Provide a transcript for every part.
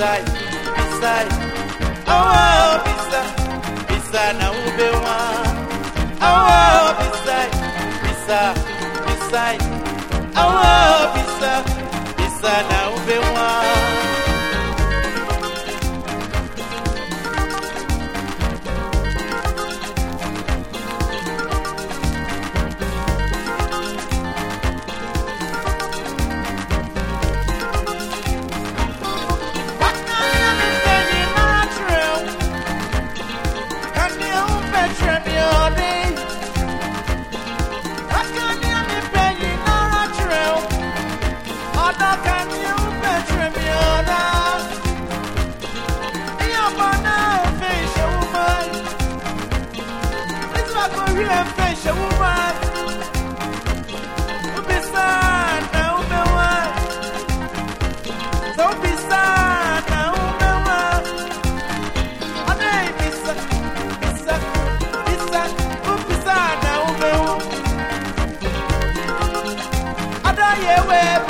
beside, beside. Oh, oh, beside, beside na ube one. Oh, oh, beside, beside, beside. Oh, oh, beside, beside na ube away.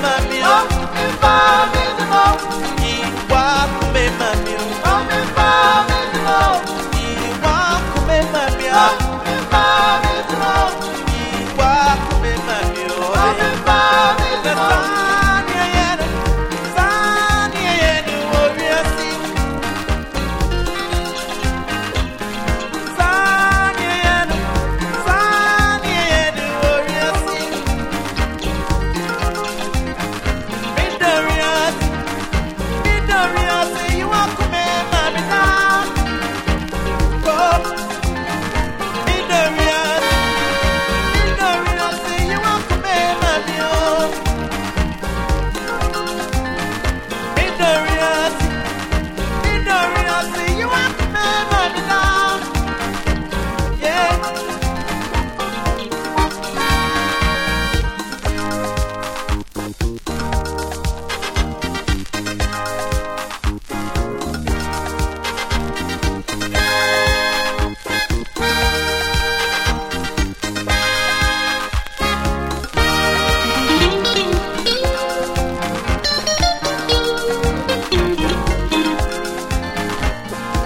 Mamma mia, oh, mamma mia.